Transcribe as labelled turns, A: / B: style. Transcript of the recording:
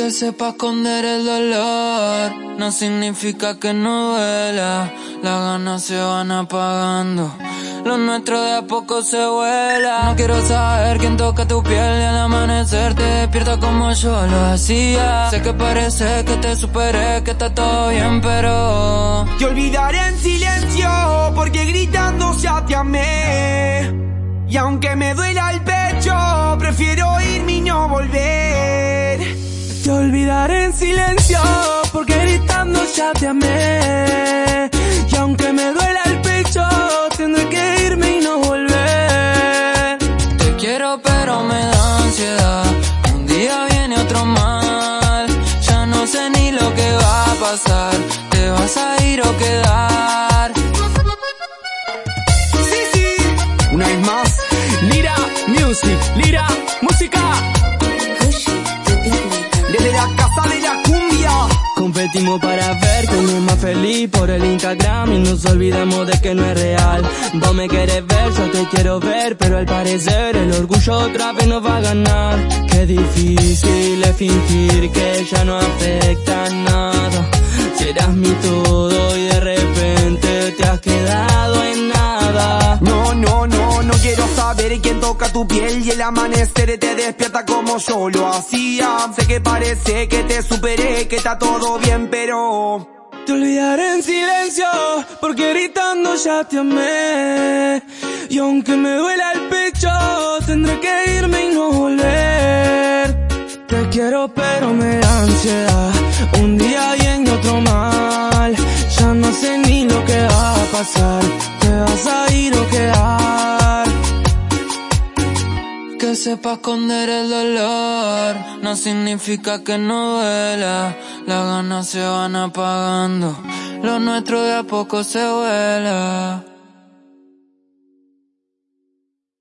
A: Que sepa esconder el dolor no significa que no duela. Las ganas se van apagando. Lo nuestro de a poco se vuela. No quiero saber quién toca tu piel y al amanecer te despierta como yo lo hacía. Sé que parece que te superé, que está todo bien, pero.
B: Te olvidaré en silencio porque gritando ya te amé. Y aunque me duela el pecho,
C: Te olvidaré en silencio porque gritando ya te amé. Y aunque me duela el pecho, tendré que irme y no volver.
A: Te quiero pero me da ansiedad. Un día viene otro mal. Ya no sé ni lo que va a pasar. Te vas a ir o quedar.
B: Sí, sí, una vez más.
C: Lira Music, Lira Música. Competimos para ver quién es más feliz por el Instagram y nos olvidamos de que no es real. Vos me querés ver, yo te quiero ver, pero al parecer el orgullo otra vez nos va a ganar. Qué difícil es fingir que ya no afecta nada.
B: Quiero saber quién toca tu piel y el amanecer te despierta como yo lo hacía. Sé que parece que te superé, que está todo bien, pero...
C: Te olvidaré en silencio, porque gritando ya te amé. Y aunque me duela el pecho, tendré que irme y no volver. Te quiero pero me da ansiedad, un día y otro mal.
A: Sepa esconder el dolor no significa que no duela. Las ganas se van apagando. Lo nuestro de a poco se vuela.